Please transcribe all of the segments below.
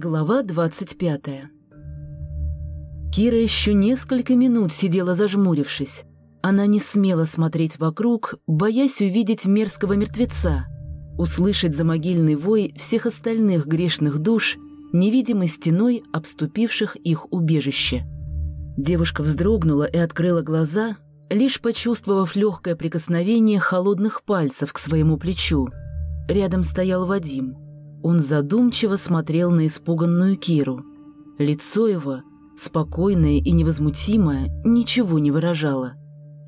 Глава 25 Кира еще несколько минут сидела зажмурившись. Она не смела смотреть вокруг, боясь увидеть мерзкого мертвеца, услышать за могильный вой всех остальных грешных душ, невидимой стеной обступивших их убежище. Девушка вздрогнула и открыла глаза, лишь почувствовав легкое прикосновение холодных пальцев к своему плечу. Рядом стоял Вадим. Он задумчиво смотрел на испуганную Киру. Лицо его, спокойное и невозмутимое, ничего не выражало.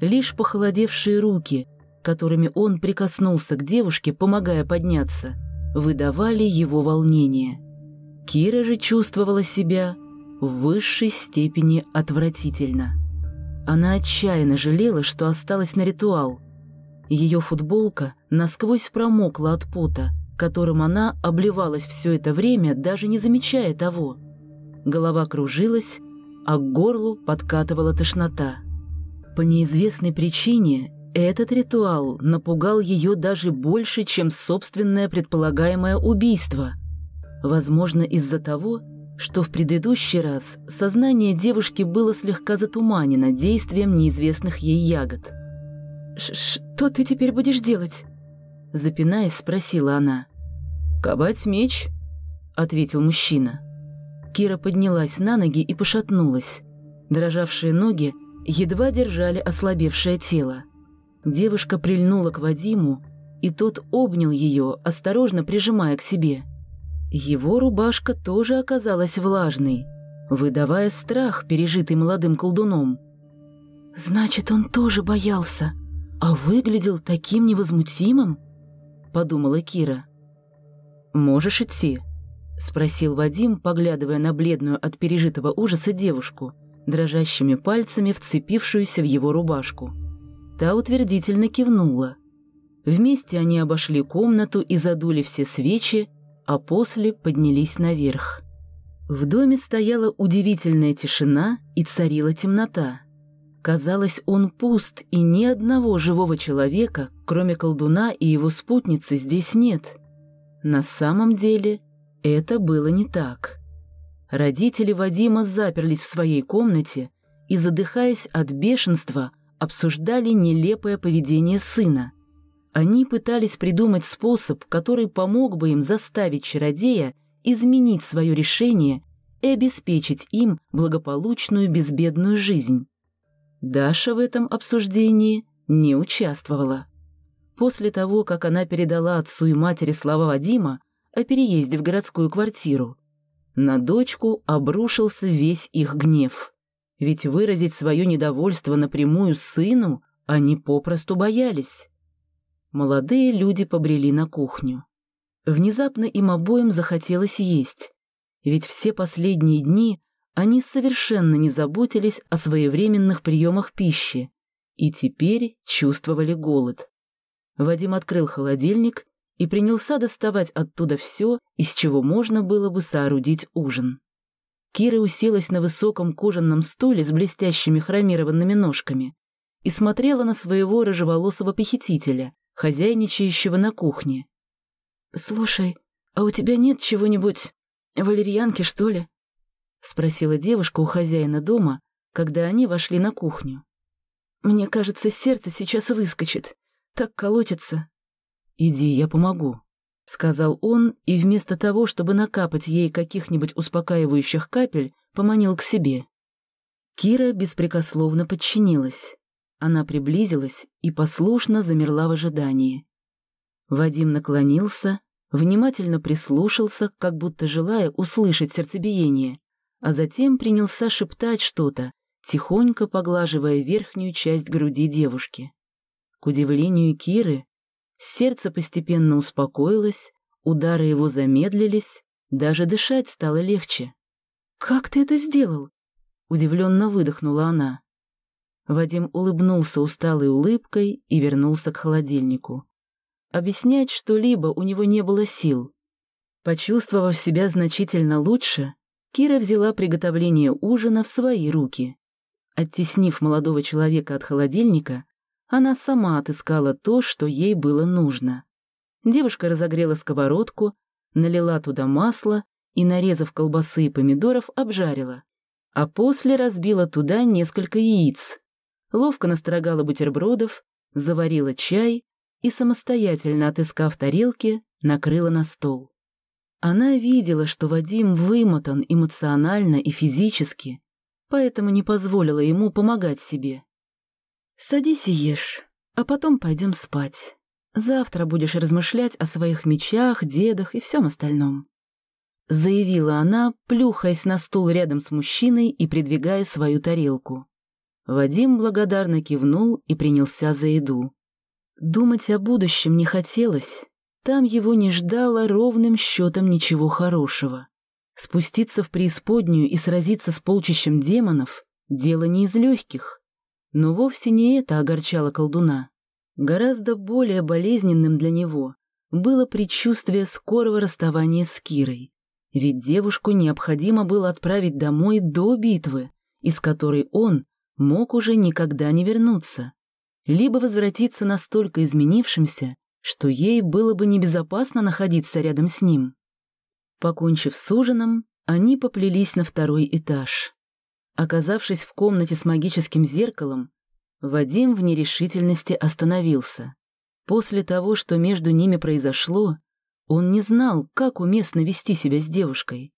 Лишь похолодевшие руки, которыми он прикоснулся к девушке, помогая подняться, выдавали его волнение. Кира же чувствовала себя в высшей степени отвратительно. Она отчаянно жалела, что осталась на ритуал. Ее футболка насквозь промокла от пота, которым она обливалась все это время, даже не замечая того. Голова кружилась, а к горлу подкатывала тошнота. По неизвестной причине этот ритуал напугал ее даже больше, чем собственное предполагаемое убийство. Возможно, из-за того, что в предыдущий раз сознание девушки было слегка затуманено действием неизвестных ей ягод. «Что ты теперь будешь делать?» Запинаясь, спросила она. «Ковать меч», — ответил мужчина. Кира поднялась на ноги и пошатнулась. Дрожавшие ноги едва держали ослабевшее тело. Девушка прильнула к Вадиму, и тот обнял ее, осторожно прижимая к себе. Его рубашка тоже оказалась влажной, выдавая страх, пережитый молодым колдуном. «Значит, он тоже боялся, а выглядел таким невозмутимым?» — подумала Кира. «Можешь идти?» — спросил Вадим, поглядывая на бледную от пережитого ужаса девушку, дрожащими пальцами вцепившуюся в его рубашку. Та утвердительно кивнула. Вместе они обошли комнату и задули все свечи, а после поднялись наверх. В доме стояла удивительная тишина и царила темнота. Казалось, он пуст, и ни одного живого человека, кроме колдуна и его спутницы, здесь нет. На самом деле это было не так. Родители Вадима заперлись в своей комнате и, задыхаясь от бешенства, обсуждали нелепое поведение сына – они пытались придумать способ, который помог бы им заставить чародея изменить свое решение и обеспечить им благополучную безбедную жизнь. Даша в этом обсуждении не участвовала. После того, как она передала отцу и матери слова Вадима о переезде в городскую квартиру, на дочку обрушился весь их гнев. Ведь выразить свое недовольство напрямую сыну они попросту боялись. Молодые люди побрели на кухню. Внезапно им обоим захотелось есть, ведь все последние дни они совершенно не заботились о своевременных приемах пищи и теперь чувствовали голод. Вадим открыл холодильник и принялся доставать оттуда все, из чего можно было бы соорудить ужин. Кира уселась на высоком кожаном стуле с блестящими хромированными ножками и смотрела на своего рыжеволосого похитителя, хозяйничающего на кухне. «Слушай, а у тебя нет чего-нибудь, валерьянки, что ли?» — спросила девушка у хозяина дома, когда они вошли на кухню. «Мне кажется, сердце сейчас выскочит. Так колотится». «Иди, я помогу», — сказал он, и вместо того, чтобы накапать ей каких-нибудь успокаивающих капель, поманил к себе. Кира беспрекословно подчинилась. Она приблизилась и послушно замерла в ожидании. Вадим наклонился, внимательно прислушался, как будто желая услышать сердцебиение, а затем принялся шептать что-то, тихонько поглаживая верхнюю часть груди девушки. К удивлению Киры, сердце постепенно успокоилось, удары его замедлились, даже дышать стало легче. «Как ты это сделал?» — удивленно выдохнула она. Вадим улыбнулся усталой улыбкой и вернулся к холодильнику. Объяснять что-либо у него не было сил. Почувствовав себя значительно лучше, Кира взяла приготовление ужина в свои руки. Оттеснив молодого человека от холодильника, она сама отыскала то, что ей было нужно. Девушка разогрела сковородку, налила туда масло и, нарезав колбасы и помидоров, обжарила, а после разбила туда несколько яиц, ловко настрогала бутербродов, заварила чай и, самостоятельно отыскав тарелки, накрыла на стол. Она видела, что Вадим вымотан эмоционально и физически, поэтому не позволила ему помогать себе. «Садись и ешь, а потом пойдем спать. Завтра будешь размышлять о своих мечах, дедах и всем остальном», — заявила она, плюхаясь на стул рядом с мужчиной и придвигая свою тарелку. Вадим благодарно кивнул и принялся за еду. Думать о будущем не хотелось, там его не ждало ровным счетом ничего хорошего. Спуститься в преисподнюю и сразиться с полчищем демонов — дело не из легких. Но вовсе не это огорчало колдуна. Гораздо более болезненным для него было предчувствие скорого расставания с Кирой. Ведь девушку необходимо было отправить домой до битвы, из которой он мог уже никогда не вернуться, либо возвратиться настолько изменившимся, что ей было бы небезопасно находиться рядом с ним. Покончив с ужином, они поплелись на второй этаж. Оказавшись в комнате с магическим зеркалом, Вадим в нерешительности остановился. После того, что между ними произошло, он не знал, как уместно вести себя с девушкой.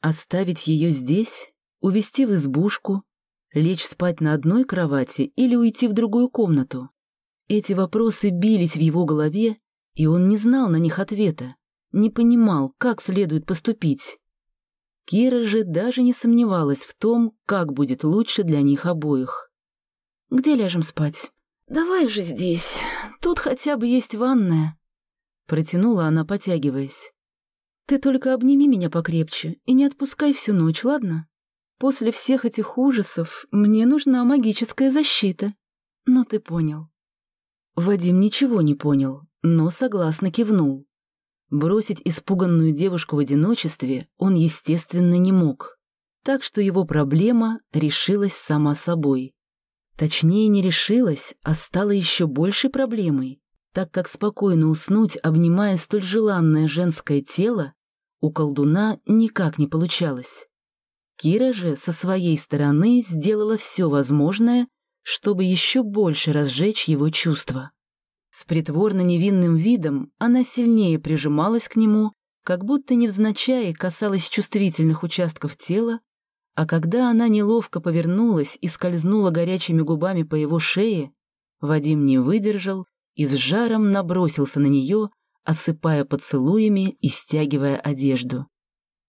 Оставить ее здесь, увести в избушку, лечь спать на одной кровати или уйти в другую комнату. Эти вопросы бились в его голове, и он не знал на них ответа, не понимал, как следует поступить. Кира же даже не сомневалась в том, как будет лучше для них обоих. «Где ляжем спать?» «Давай же здесь. Тут хотя бы есть ванная», — протянула она, потягиваясь. «Ты только обними меня покрепче и не отпускай всю ночь, ладно? После всех этих ужасов мне нужна магическая защита. Но ты понял». Вадим ничего не понял, но согласно кивнул. Бросить испуганную девушку в одиночестве он, естественно, не мог. Так что его проблема решилась сама собой. Точнее, не решилась, а стала еще большей проблемой, так как спокойно уснуть, обнимая столь желанное женское тело, у колдуна никак не получалось. Кира же со своей стороны сделала все возможное, чтобы еще больше разжечь его чувства. С притворно невинным видом она сильнее прижималась к нему, как будто невзначай касалась чувствительных участков тела, а когда она неловко повернулась и скользнула горячими губами по его шее, Вадим не выдержал и с жаром набросился на нее, осыпая поцелуями и стягивая одежду.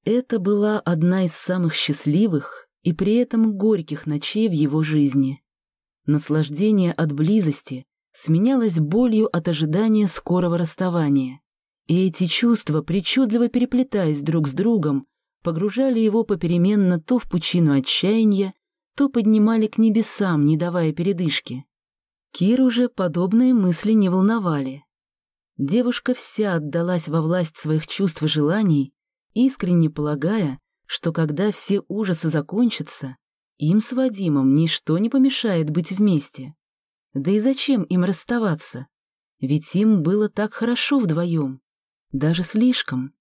Это была одна из самых счастливых и при этом горьких ночей в его жизни. Наслаждение от близости сменялось болью от ожидания скорого расставания. И эти чувства, причудливо переплетаясь друг с другом, погружали его попеременно то в пучину отчаяния, то поднимали к небесам, не давая передышки. Киру же подобные мысли не волновали. Девушка вся отдалась во власть своих чувств и желаний, искренне полагая, что когда все ужасы закончатся, им с Вадимом ничто не помешает быть вместе. Да и зачем им расставаться? Ведь им было так хорошо вдвоем. Даже слишком.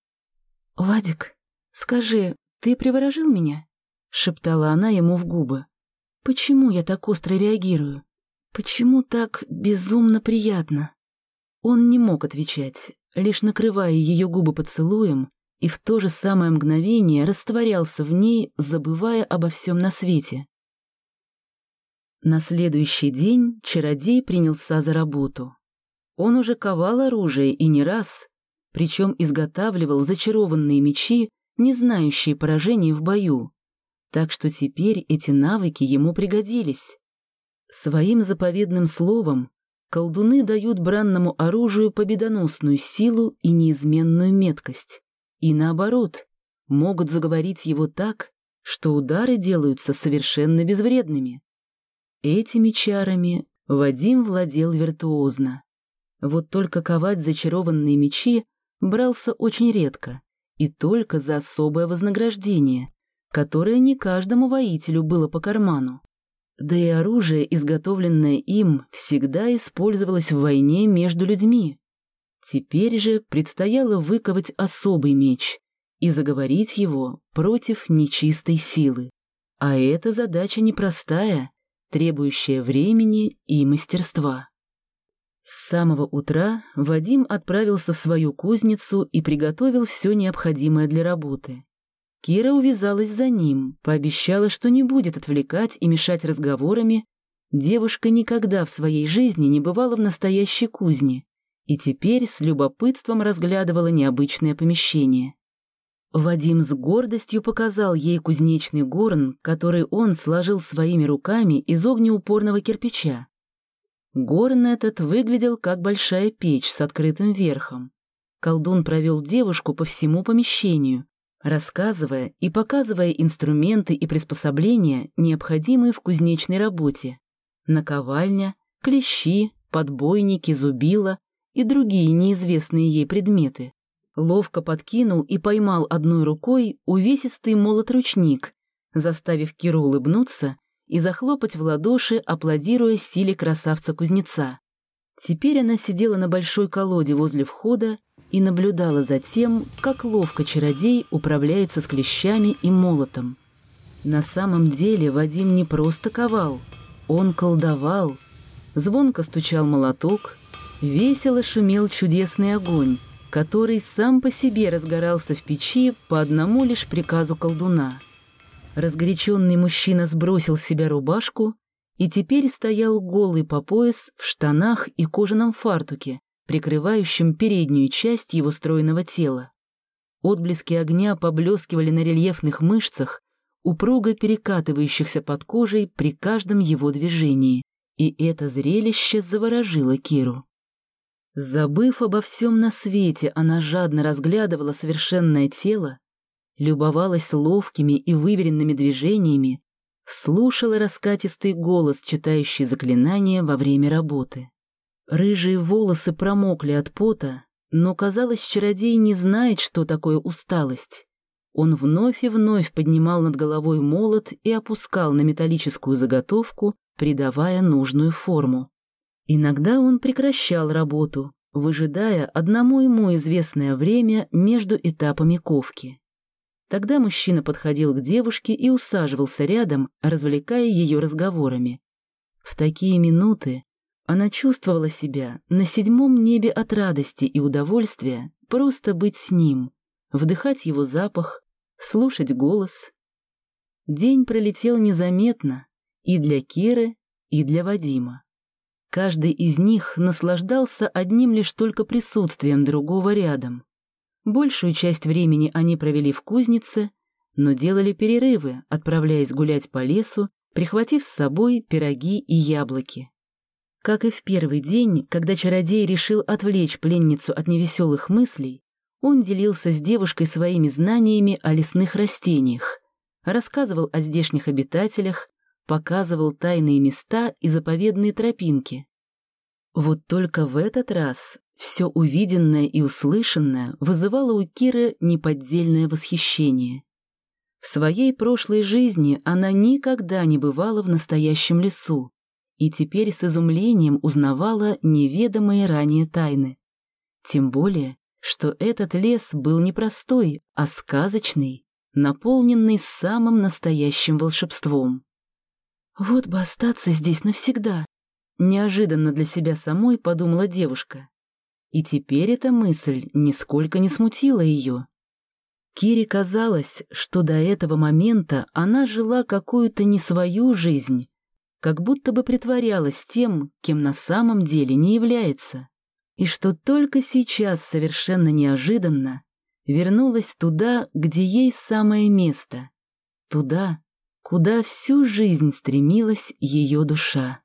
«Вадик, скажи, ты приворожил меня?» — шептала она ему в губы. «Почему я так остро реагирую? Почему так безумно приятно?» Он не мог отвечать, лишь накрывая ее губы поцелуем, и в то же самое мгновение растворялся в ней, забывая обо всем на свете. На следующий день чародей принялся за работу. Он уже ковал оружие и не раз, причем изготавливал зачарованные мечи, не знающие поражений в бою, так что теперь эти навыки ему пригодились. Своим заповедным словом колдуны дают бранному оружию победоносную силу и неизменную меткость. И наоборот, могут заговорить его так, что удары делаются совершенно безвредными. Этими чарами Вадим владел виртуозно. Вот только ковать зачарованные мечи брался очень редко и только за особое вознаграждение, которое не каждому воителю было по карману. Да и оружие, изготовленное им, всегда использовалось в войне между людьми. Теперь же предстояло выковать особый меч, и заговорить его против нечистой силы. А эта задача непростая, требующая времени и мастерства. С самого утра Вадим отправился в свою кузницу и приготовил все необходимое для работы. Кира увязалась за ним, пообещала, что не будет отвлекать и мешать разговорами. Девушка никогда в своей жизни не бывала в настоящей кузне и теперь с любопытством разглядывала необычное помещение. Вадим с гордостью показал ей кузнечный горн, который он сложил своими руками из огнеупорного кирпича. Горн этот выглядел как большая печь с открытым верхом. Колдун провел девушку по всему помещению, рассказывая и показывая инструменты и приспособления, необходимые в кузнечной работе. Наковальня, клещи, подбойники, зубила и другие неизвестные ей предметы ловко подкинул и поймал одной рукой увесистый молот-ручник, заставив Киру улыбнуться и захлопать в ладоши, аплодируя силе красавца-кузнеца. Теперь она сидела на большой колоде возле входа и наблюдала за тем, как ловко чародей управляется с клещами и молотом. На самом деле Вадим не просто ковал, он колдовал. Звонко стучал молоток, весело шумел чудесный огонь, который сам по себе разгорался в печи по одному лишь приказу колдуна. Разгоряченный мужчина сбросил с себя рубашку и теперь стоял голый по пояс в штанах и кожаном фартуке, прикрывающем переднюю часть его стройного тела. Отблески огня поблескивали на рельефных мышцах, упруго перекатывающихся под кожей при каждом его движении, и это зрелище заворожило Киру. Забыв обо всем на свете, она жадно разглядывала совершенное тело, любовалась ловкими и выверенными движениями, слушала раскатистый голос, читающий заклинания во время работы. Рыжие волосы промокли от пота, но, казалось, чародей не знает, что такое усталость. Он вновь и вновь поднимал над головой молот и опускал на металлическую заготовку, придавая нужную форму. Иногда он прекращал работу, выжидая одному ему известное время между этапами ковки. Тогда мужчина подходил к девушке и усаживался рядом, развлекая ее разговорами. В такие минуты она чувствовала себя на седьмом небе от радости и удовольствия просто быть с ним, вдыхать его запах, слушать голос. День пролетел незаметно и для Киры, и для Вадима. Каждый из них наслаждался одним лишь только присутствием другого рядом. Большую часть времени они провели в кузнице, но делали перерывы, отправляясь гулять по лесу, прихватив с собой пироги и яблоки. Как и в первый день, когда чародей решил отвлечь пленницу от невеселых мыслей, он делился с девушкой своими знаниями о лесных растениях, рассказывал о здешних обитателях, показывал тайные места и заповедные тропинки. Вот только в этот раз все увиденное и услышанное вызывало у Киры неподдельное восхищение. В своей прошлой жизни она никогда не бывала в настоящем лесу и теперь с изумлением узнавала неведомые ранее тайны. Тем более, что этот лес был не простой, а сказочный, наполненный самым настоящим волшебством. «Вот бы остаться здесь навсегда», — неожиданно для себя самой подумала девушка. И теперь эта мысль нисколько не смутила ее. Кире казалось, что до этого момента она жила какую-то не свою жизнь, как будто бы притворялась тем, кем на самом деле не является, и что только сейчас совершенно неожиданно вернулась туда, где ей самое место, туда, куда всю жизнь стремилась ее душа.